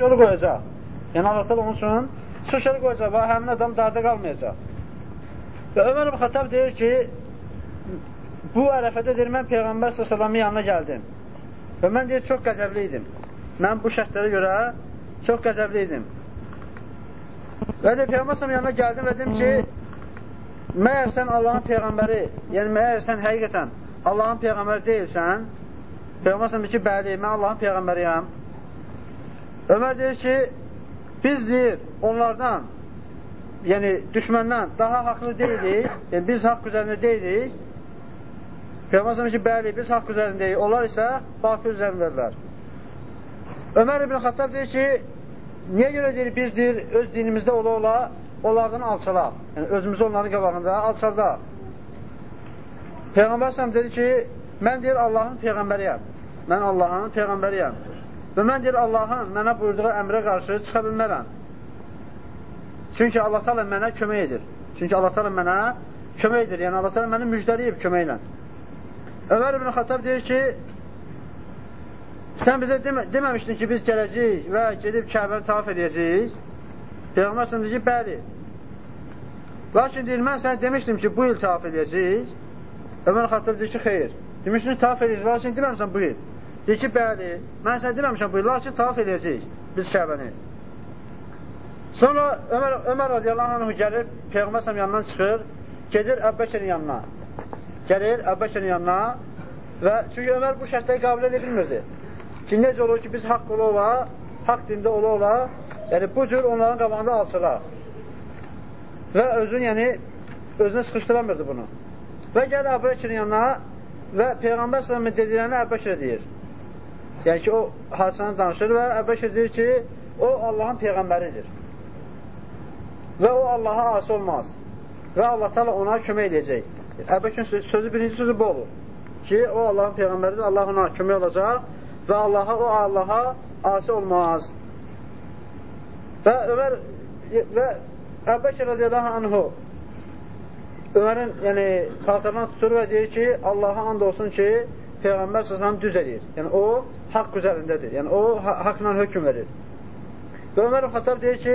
yolu qoyacaq. Yəni Allah onun üçün çıxış yolu qoyacaq və həmin adam darda qalmayacaq. Və Ömər ibn Xattab deyir ki, bu ərəfədə deyir, mən Peyğəmbər s.ə.v-in yanına gəldim. Və mən deyir, çox qəzəbli idim. Mən bu şərtlərə görə çox qəzəbli idim. Və deyir, Peyğəmbər s.ə.v yanına gəldim və dedim ki, məyər sən Allahın Peyğəmbəri, yəni məyər sən həqiqətən Allahın Peyğəmbəri deyilsən, Peyğəmbər s.ə.v ki, bəli, mən Allahın Peyğəmbəriyəm. Ömər deyir ki, biz deyir, onlardan yəni düşməndən daha haqlı deyilik, yəni biz haqq üzərində deyilik. Peyğəmbər ki, bəli, biz haqq üzərindəyik, onlar isə batıl üzərindədirlər. Ömər ibn Xattab deyir ki, niyə görə deyir, biz deyir, öz dinimizdə ola ola onlardan alçalaq, yəni özümüzü onların qabağında alçaldaq. Peyğəmbər səhəm dedi ki, mən deyir, Allahın Peyğəmbəriyəm, mən Allahın Peyğəmbəriyəm və mən deyir, Allahın mənə buyurduğu əmrə qarşı çıxa bilmərəm. Çünki Allah Taala mənə kömək edir. Çünki Allah Taala mənə kömək edir. Yəni Allah Taala məni müjdələyib köməklə. Ömər ibn Xattab deyir ki, sən bizə demə, deməmişdin ki, biz gələcəyik və gedib Kəbəni tavaf edəcəyik. Peyğəmbər səhəm deyir ki, bəli. Lakin deyir, mən sənə demişdim ki, bu il tavaf edəcəyik. Ömər Xattab deyir ki, xeyr. Demişdin, tavaf edəcəyik, lakin deməmişsən bu il. Deyir ki, bəli, mən sənə deməmişəm bu il, lakin tavaf edəcəyik biz Kəbəni. Sonra Ömər, Ömər radiyallahu anh gəlir, Peyğəmbər səhəm yanından çıxır, gedir Əbbəkirin yanına. Gəlir Əbbəkirin yanına və çünki Ömər bu şərtləri qəbul edə bilmirdi. Ki, necə olur ki, biz haqq ola ola, haqq dində ola ola, yəni bu cür onların qabağında alçılar. Və özün, yəni, özünə sıxışdıramırdı bunu. Və gəlir Əbbəkirin yanına və Peyğəmbər səhəmin dediklərini Əbbəkirə deyir. Yəni ki, o hadisəni danışır və Əbbəkir deyir ki, o Allahın Peyğəmbəridir və o Allaha asi olmaz və Allah təala ona kömək edəcək. Əbəkin sözü birinci sözü bu olur ki, o Allahın peyğəmbəridir, Allah ona kömək olacaq və Allaha o Allaha asi olmaz. Və Ömər və Əbəkir radiyallahu anhu Ömərin yəni, paltarından tutur və deyir ki, Allaha and olsun ki, Peyğəmbər səsəm düz edir. Yəni, o, haqq üzərindədir. Yəni, o, haqla hökum verir. Və Ömər Xatab deyir ki,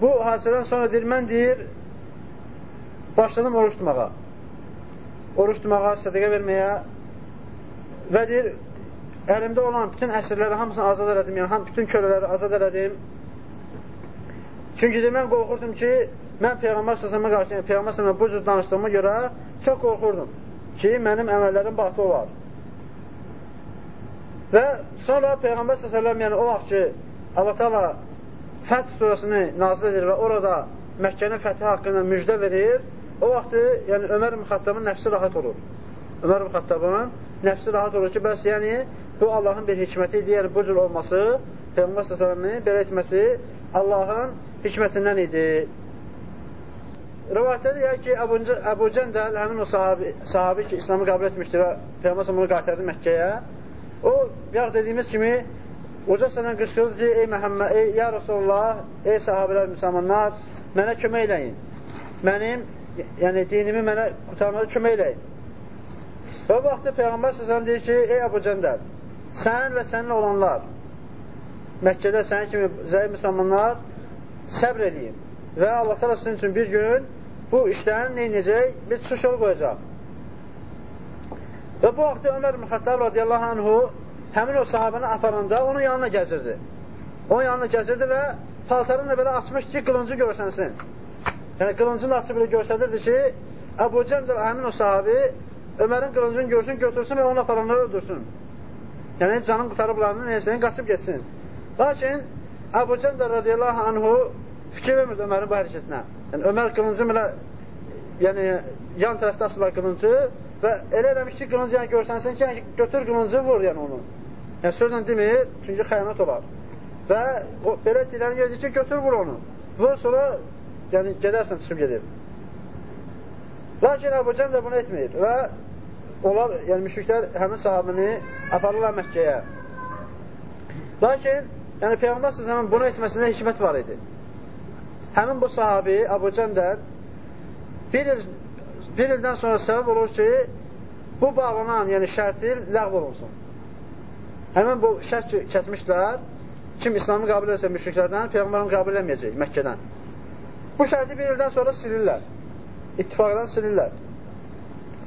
bu hadisədən sonra deyir, mən deyir, başladım oruç tutmağa. Oruç tutmağa, sədəqə verməyə və deyir, əlimdə olan bütün əsirləri hamısını azad elədim, yəni bütün kölələri azad elədim. Çünki deyir, mən qorxurdum ki, mən Peyğəmbər səsəmə qarşı, yəni Peyğəmbər səsəmə bu cür danışdığıma görə çox qorxurdum ki, mənim əməllərim bahtı olar. Və sonra Peyğəmbər səsələm, yəni o vaxt ki, Allah-u Teala Fəth surasını nazil edir və orada Məkkənin fəthi haqqında müjdə verir, o vaxtı yəni Ömər Müxattabın nəfsi rahat olur. Ömər Müxattabın nəfsi rahat olur ki, bəs yəni bu Allahın bir hikməti idi, yəni bu cür olması, Peyğəmbər s.ə.v-in belə etməsi Allahın hikmətindən idi. Rivayətdə deyək ki, Əbu, Əbu Cəndəl həmin o sahabi, sahabi ki, İslamı qəbul etmişdi və Peyğəmbər s.ə.v-ını qaytardı Məkkəyə, o, yağ dediyimiz kimi Uca sənə qışqırdı ki, ey Məhəmməd, ey ya Rasulullah, ey sahabələr, müsəlmanlar, mənə kömək eləyin. Mənim, yəni dinimi mənə qutarmada kömək eləyin. Və o vaxtda Peyğəmbər səsələm deyir ki, ey Əbu Cəndəl, sən və səninlə olanlar, Məkkədə sənin kimi zəif müsəlmanlar səbr eləyin. Və Allah təala sizin üçün bir gün bu işlərin neynəcək? Bir çıxış yolu qoyacaq. Və bu vaxtda Ömər ibn Xəttab radiyallahu anhu həmin o sahabəni aparanda onun yanına gəzirdi. Onun yanına gəzirdi və paltarını belə açmış ki, qılıncı görsənsin. Yəni, qılıncını açıb belə göstədirdi ki, Əbu Cəmdəl həmin o sahabi Ömərin qılıncını görsün, götürsün və onu aparanları öldürsün. Yəni, canın qutarıblarını neyəsəyin qaçıb geçsin. Lakin Əbu Cəmdəl radiyallahu anhu fikir vermirdi Ömərin bu hərəkətinə. Yəni, Ömər qılıncı belə yəni, yan tərəfdə asılar qılıncı və elə eləmiş ki, qılıncı yəni görsənsin ki, yəni, götür qılıncı, vur yəni onu. Yəni sözlə demir, çünki xəyanət olar. Və o, belə deyiləni gedir ki, götür vur onu. Vur sonra yəni gedərsən çıxıb gedir. Lakin Əbu Cəm də bunu etmir və onlar, yəni müşriklər həmin sahabini aparırlar Məkkəyə. Lakin, yəni Peyğəmbər səsəmin bunu etməsində hikmət var idi. Həmin bu sahabi, Əbu Cəmdər, bir il, bir ildən sonra səbəb olur ki, bu bağlanan, yəni şərti ləğv olunsun. Həmin bu şərt kəsmişlər kim İslamı qəbul etsə müşriklərdən, Peyğəmbərin qəbul eləməyəcək Məkkədən. Bu şərti bir ildən sonra silirlər. İttifaqdan silirlər.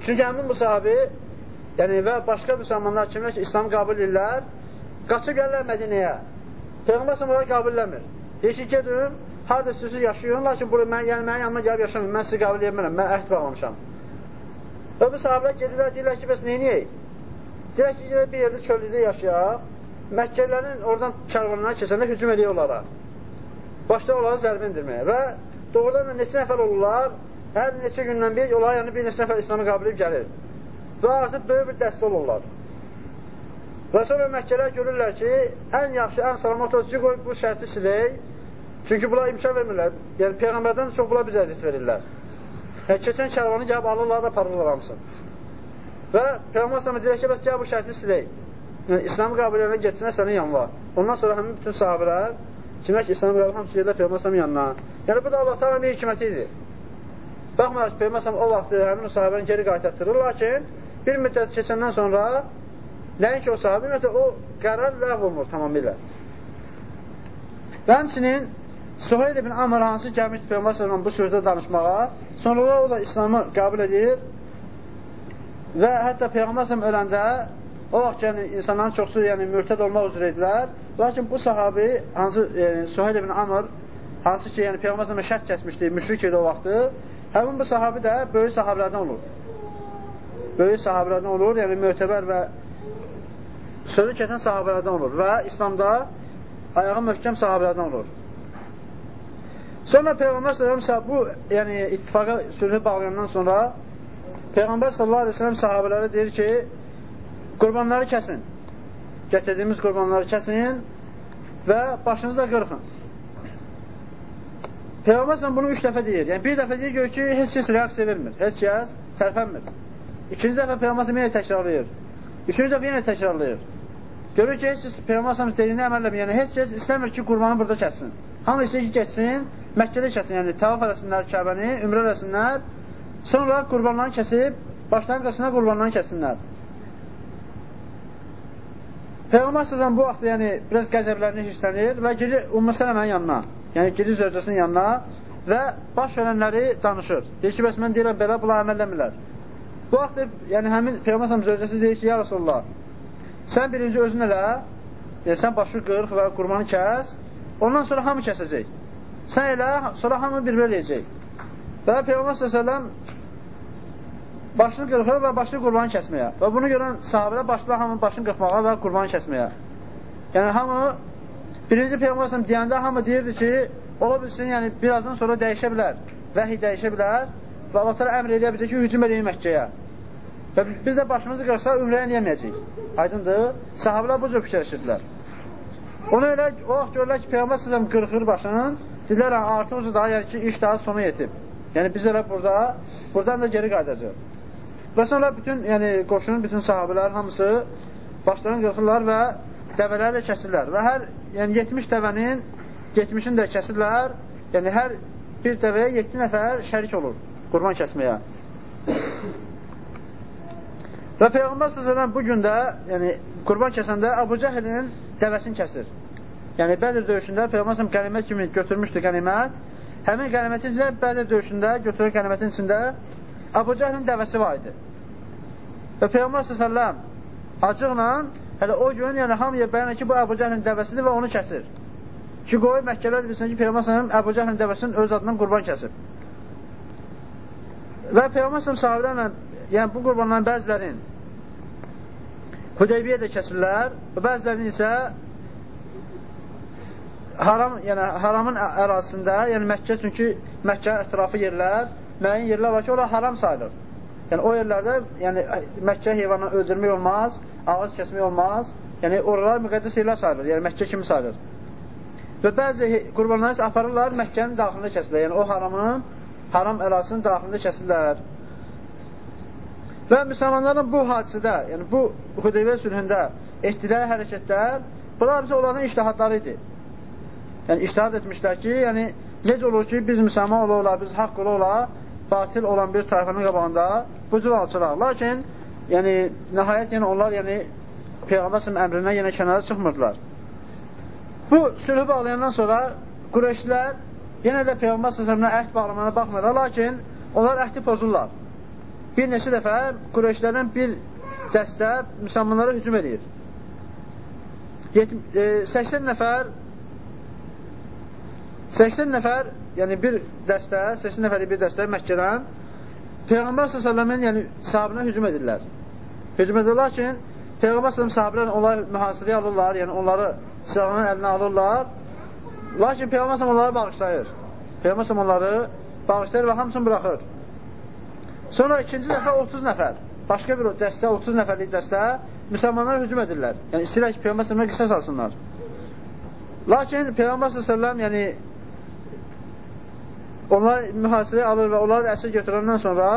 Çünki həmin bu sahabi yəni, və başqa müsəlmanlar kimlər ki, İslamı qəbul edirlər, qaçıb gəlirlər Mədinəyə. Peyğəmbər onları qəbul eləmir. Deyir ki, gedin, harada istəyirsiniz yaşayın, lakin bura, mən, yəni, mənim yanıma gəlib yaşamayın, mən sizi qəbul edirəm, mən əhd bağlamışam. Və bu sahabilər gedirlər, deyirlər ki, bəs neyniyək? Deyirlər ki, gedək bir yerdə çöllüdə yaşayaq, Məkkələrin oradan kərvanına keçəndə hücum edir onlara. Başda onları zərbə indirməyə və doğrudan da neçə nəfər olurlar, hər neçə gündən bir, onlara yəni bir neçə nəfər İslamı qəbul edib gəlir. Və artıq böyük bir dəstə olurlar. Və sonra Məkkələr görürlər ki, ən yaxşı, ən salamat odur ki, qoy bu şərti silək. Çünki bunlar imkan vermirlər. Yəni, Peyğəmbərdən çox bunlar bizə əziyyət verirlər. Yəni, keçən kərvanı gəlib alırlar da parırlar hamısını. Və Peyğəmbər sələmə deyir ki, bəs gəl bu şərti silək. Yəni, İslamı qəbul edənə getsinə sənin yanına. Ondan sonra həmin bütün sahabələr, kimə ki, İslamı qəbul hamısı gedilər Peyğəmbər sələmin yanına. Yəni, bu da Allah təala bir hikməti idi. Baxmayaraq ki, Peyğəmbər o vaxtı həmin o sahabəni geri qaytatdırır, lakin bir müddət keçəndən sonra nəinki o sahabə, ümumiyyətlə o qərar ləğv olunur tamamilə. Və həmçinin Suheyl ibn Amr hansı gəlmişdir Peyğəmbər sallallahu bu sözdə danışmağa, sonra o da İslamı qəbul edir və hətta Peyğəmbər sallallahu öləndə o vaxt yəni insanların çoxsu yəni mürtəd olmaq üzrə idilər. Lakin bu sahabi hansı yəni, Suheyl ibn Amr hansı ki yəni Peyğəmbər sallallahu şərt kəsmişdi, müşrik idi o vaxtı. Həmin bu sahabi də böyük sahabelərdən olur böyük sahabələrdən olur, yəni mötəbər və sözü kəsən sahabələrdən olur və İslamda ayağı möhkəm sahabələrdən olur. Sonra Peyğəmbər sallallahu bu, yəni ittifaqa sülhü bağlayandan sonra Peyğəmbər səlləm sahabelərə deyir ki, qurbanları kəsin. Gətirdiyimiz qurbanları kəsin və başınızı da qırxın. Peyğəmbər sallallahu bunu üç dəfə deyir. Yəni bir dəfə deyir gör ki, heç kəs reaksiya vermir, heç kəs tərpənmir. İkinci dəfə Peyğəmbər yenə təkrarlayır. Üçüncü dəfə yenə təkrarlayır. Görür ki, heç kəs Peyğəmbər dediyini əməl eləmir. Yəni, heç kəs istəmir ki, qurbanı burada kəssin. Hamı istəyir ki, keçsin, Məkkədə kəssin. Yəni, tavaf eləsinlər Kəbəni, ümrə eləsinlər. Sonra qurbanlarını kəsib, başlarını qasına qurbanlarını kəssinlər. Peyğəmbər səzən bu vaxt yəni, biraz qəzəblərini hirslənir və girir Ümmü Sələmənin yanına. Yəni, girir zövcəsinin yanına və baş verənləri danışır. Deyir ki, bəs mən deyirəm, belə bunlar əməl eləmirlər. Bu vaxt yəni həmin Peyğəmbər zövcəsi deyir ki, ya Rasulullah, sən birinci özün elə, yəni, sən başı qırx və qurbanı kəs, ondan sonra hamı kəsəcək. Sən elə, sonra hamı bir-bir eləyəcək. Və Peyğəmbər s.ə.v başını qırxır və başını qurbanı kəsməyə. Və bunu görən sahabələr başlayır hamı başını qırxmağa və qurbanı kəsməyə. Yəni hamı birinci Peyğəmbər s.ə.v deyəndə hamı deyirdi ki, ola bilsin, yəni birazdan sonra dəyişə bilər. Vəhiy dəyişə bilər və Allah təala əmr edə bizə ki, hücum edin Məkkəyə. Və biz də başımızı qırsa ümrəyə eləyəməyəcəyik. Aydındır? Sahabələr bu cür fikirləşirdilər. Ona elə o vaxt görürlər ki, Peyğəmbər səsəm qırxır başını, dedilər, artıq daha yəni ki, iş daha sona yetib. Yəni biz elə burada, buradan da geri qayıdacaq. Və sonra bütün, yəni qoşunun bütün sahabələr hamısı başlarını qırxırlar və dəvələri də kəsirlər. Və hər, yəni 70 dəvənin 70-ini də kəsirlər. Yəni hər bir dəvəyə 7 nəfər şərik olur qurban kəsməyə. Və Peyğəmbər s.ə.v bu gün də, yəni qurban kəsəndə Əbu Cəhlin dəvəsini kəsir. Yəni Bədir döyüşündə Peyğəmbər qənimət kimi götürmüşdü qənimət. Həmin qənimətin içində Bədir döyüşündə götürən qənimətin içində Əbu Cəhlin dəvəsi var idi. Və Peyğəmbər s.ə.v acıqla hələ o gün yəni hamıya bəyan ki, bu Əbu Cəhlin dəvəsidir və onu kəsir. Ki, qoy Məkkələr bilsin ki, Peyğəmbər s.ə.v Əbu Cəhlin dəvəsinin öz adından qurban kəsir. Və Peyğəmbər s.ə.v sahabilərlə, yəni bu qurbanların bəzilərin Hüdeybiyə də kəsirlər və bəzilərini isə haram, yəni haramın ərazisində, yəni Məkkə çünki Məkkə ətrafı yerlər, müəyyən yerlər var ki, ora haram sayılır. Yəni o yerlərdə, yəni Məkkə heyvanı öldürmək olmaz, ağız kəsmək olmaz. Yəni oralar müqəddəs yerlər sayılır, yəni Məkkə kimi sayılır. Və bəzi qurbanları aparırlar Məkkənin daxilində kəsirlər. Yəni o haramın, haram ərazisinin daxilində kəsirlər. Və müsəlmanların bu hadisədə, yəni bu Hüdeybiyyə sülhündə etdikləri hərəkətlər, bunlar bizə onların iştihadları idi. Yəni iştihad etmişlər ki, yəni necə olur ki, biz müsəlman ola ola, biz haqq ola ola, batil olan bir tayfanın qabağında bu cür alçıraq. Lakin, yəni nəhayət yəni onlar yəni Peyğəmbər əmrindən yenə kənara çıxmırdılar. Bu sülhü bağlayandan sonra Qureyşlər yenə də Peyğəmbər s.ə.və əhd bağlamana baxmırlar, lakin onlar əhdi pozurlar. Bir neçə dəfə Qureyşlərdən bir dəstə müsəlmanlara hücum edir. 80 nəfər 80 nəfər, yəni bir dəstə, 80 nəfərlik bir dəstə Məkkədən Peyğəmbər s.ə.v-in yəni, sahabına hücum edirlər. Hücum edirlər, lakin Peyğəmbər s.ə.v sahabilər onları mühasirəyə alırlar, yəni onları silahının əlinə alırlar. Lakin Peyğəmbər s.ə.v onları bağışlayır. Peyğəmbər s.ə.v onları bağışlayır və hamısını buraxır. Sonra ikinci dəfə 30 nəfər, başqa bir dəstə, 30 nəfərlik dəstə müsəlmanlara hücum edirlər. Yəni istəyirlər ki, Peyğəmbər s.ə.və qisas alsınlar. Lakin Peyğəmbər s.ə.v yəni onlar mühasirəyə alır və onları da əsir götürəndən sonra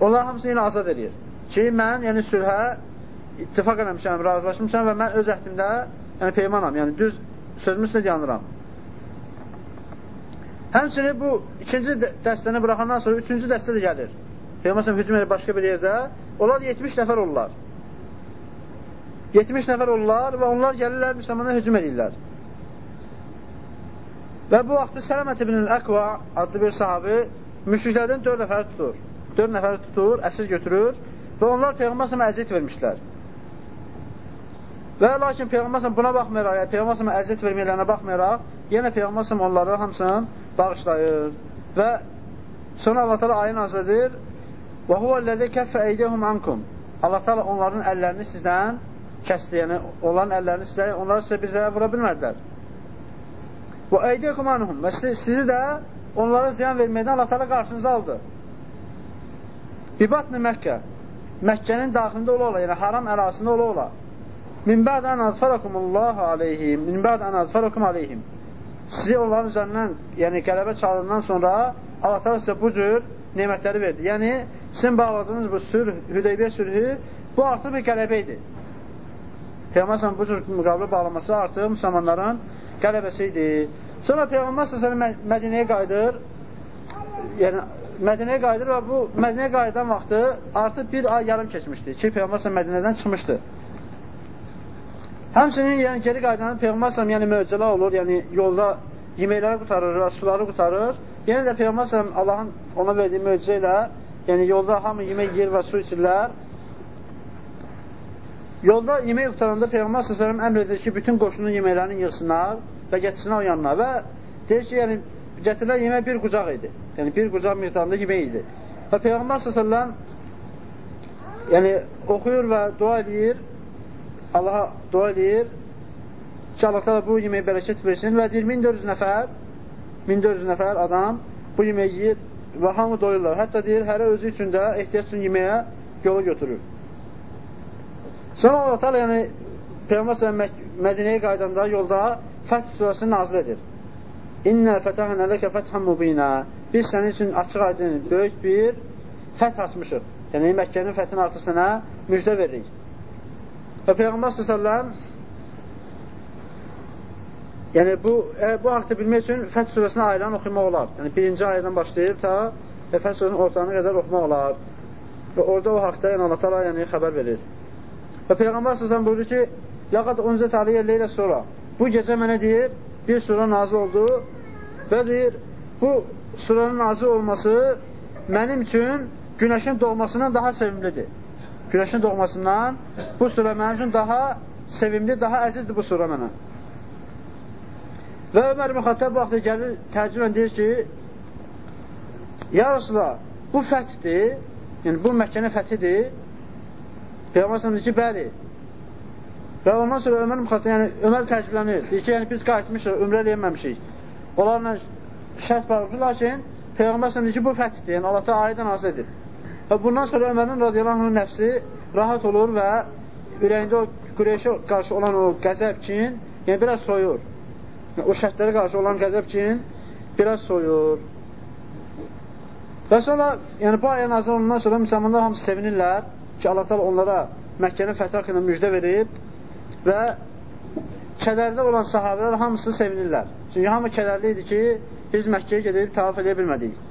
onlar hamısını yenə azad edir. Ki, mən yəni sülhə ittifaq eləmişəm, razılaşmışam və mən öz əhdimdə yəni peymanam, yəni düz sözümün üstünə dayanıram. Həmçinin bu ikinci dəstəni buraxandan sonra üçüncü dəstə də gəlir. Peyğəmbər hücum edir başqa bir yerdə. Onlar 70 nəfər olurlar. 70 nəfər olurlar və onlar gəlirlər müsəlmana hücum edirlər. Və bu vaxtda Sələmət ibn Əqva adlı bir sahabi müşriklərdən 4 nəfəri tutur. 4 nəfəri tutur, əsir götürür və onlar Peyğəmbər sələmə əziyyət vermişlər. Və lakin Peyğəmbər sələm buna baxmayaraq, yəni Peyğəmbər sələmə əziyyət verməklərinə baxmayaraq, yenə Peyğəmbər sələm onları hamısını bağışlayır və sonra Allah təala ayı nazil edir: "Və huvellezî keffe eydehum ankum." Allah təala onların əllərini sizdən kəsdi, yəni onların əllərini sizə, onlar sizə bir zərər vura bilmədilər. Və eydiyyəkum anhum və sizi də onlara ziyan verməkdən Allah təala qarşınıza aldı. Bibatni Məkkə Məkkənin daxilində ola ola, yəni haram ərazisində ola ola. Min bə'd ən azfarakumullahu aleyhim, min bə'd ən azfarakum aleyhim. Sizi onların üzərindən, yəni qələbə çalından sonra Allah təala sizə bu cür nemətləri verdi. Yəni sizin bağladığınız bu sülh, Hüdeybiyyə sülhü bu artıq bir qələbə idi. Peyğəmbər bu cür müqavilə bağlaması artıq müsəlmanların qələbəsi idi. Sonra Peyğəmbər s.ə.v Mədinəyə qayıdır. Yəni, Mədinəyə qayıdır və bu Mədinəyə qayıdan vaxtı artıq bir ay yarım keçmişdi ki, Peyğəmbər s.ə.v Mədinədən çıxmışdı. Həmçinin yəni, geri qayıdan Peyğəmbər s.ə.v yəni, möcüzələr olur, yəni yolda yeməkləri qutarır, suları qutarır. Yenə də Peyğəmbər s.ə.v Allahın ona verdiyi möcüzə ilə yəni yolda hamı yemək yer və su içirlər. Yolda yemək qutaranda Peyğəmbər s.ə.v əmr edir ki, bütün qoşunun yeməklərini yığsınlar və gətirsinlər o yanına və deyir ki, yəni gətirilən yemək bir qucaq idi. Yəni bir qucaq miqdarında yemək idi. Və Peyğəmbər s.ə.v yəni oxuyur və dua edir, Allaha dua edir ki, Allah təala bu yeməyə bərəkət versin və deyir 1400 nəfər 1400 nəfər adam bu yeməyi yeyir və hamı doyurlar. Hətta deyir, hərə özü üçün də ehtiyac üçün yeməyə yola götürür. Sonra Allah təala yəni Peyğəmbər s.ə.v Mədinəyə qaydanda yolda Fəth surəsini nazil edir. İnnə fətəhnə ləkə fəthən mubinə Biz sənin üçün açıq aydın, böyük bir fəth açmışıq. Yəni, Məkkənin fəthin artıq sənə müjdə veririk. Və Peyğəmbər s.ə.v yəni, bu, e, bu haqda bilmək üçün Fəth surəsini ailən oxumaq olar. Yəni, birinci ayədən başlayıb ta e, Fəth surəsinin ortanına qədər oxumaq olar. Və orada o haqda yəni, Allah tala yəni, xəbər verir. Və Peyğəmbər s.ə.v buyurur ki, Yaqad unzət aliyyə leylə sonra bu gecə mənə deyir, bir sura nazil oldu və deyir, bu suranın nazil olması mənim üçün günəşin doğmasından daha sevimlidir. Günəşin doğmasından bu sura mənim üçün daha sevimli, daha əzizdir bu sura mənə. Və Ömər bu vaxtda gəlir, təcrüblə deyir ki, Ya Rasulallah, bu fəthidir, yəni bu Məkkənin fəthidir. Peyğəmbər deyir ki, bəli, Və ondan sonra Ömər müxatı, yəni Ömər təəccüblənir. Deyir ki, yəni biz qayıtmışıq, ümrə eləməmişik. Onlarla şərt bağlıdır, lakin Peyğəmbər deyir ki, bu fəthdir, yəni Allah da ayədən azad edir. Və bundan sonra Ömərin radiyallahu anh nəfsi rahat olur və ürəyində o Qureyşə qarşı olan o qəzəb kin, yəni biraz soyur. O şərtlərə qarşı olan qəzəb kin biraz soyur. Və sonra, yəni bu ayə nazil olundan sonra müsəlmanlar hamısı sevinirlər ki, Allah onlara Məkkənin fəthi haqqında müjdə verib və kədərdə olan sahabələr hamısı sevinirlər. Çünki hamı kədərli idi ki, biz Məkkəyə gedib tavaf edə bilmədik.